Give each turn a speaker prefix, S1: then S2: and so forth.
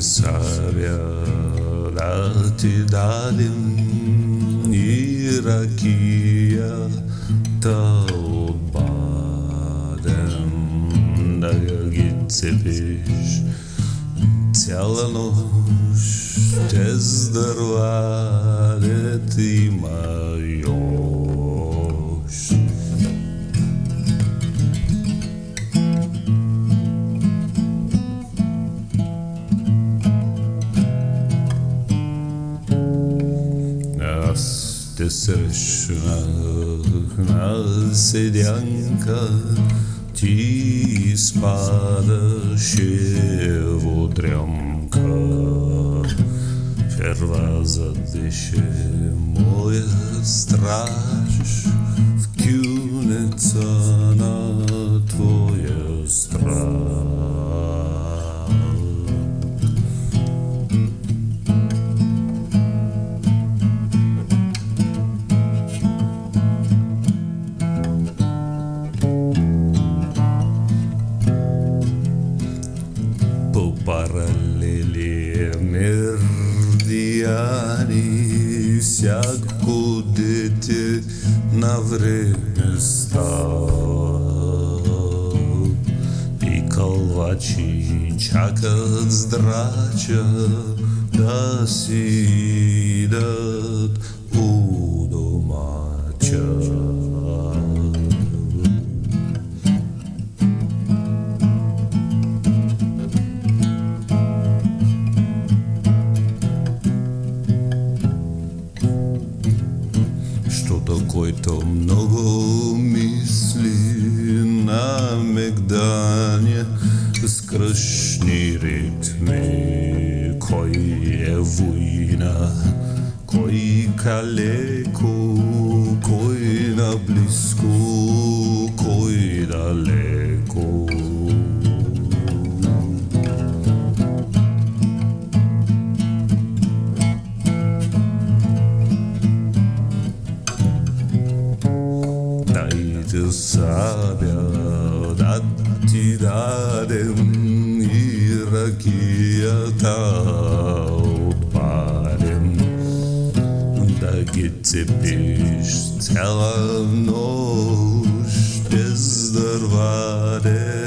S1: sabia dati dalim irakia taut badem da gitsepish Цяла нощ Аз те срещнах на седянка, ти спадаше в дрямка. Первá задише по параллели мердиани всяко дете на време става и кълвачи чакат здрача да си идат у домача. Който много мисли на мегдане с кръшни ритми. Кой е война, кой калеко, кой наблизко, кой далеко. tu sabe a identidade iraquia tal parem da gitse bist hell nos bis der war der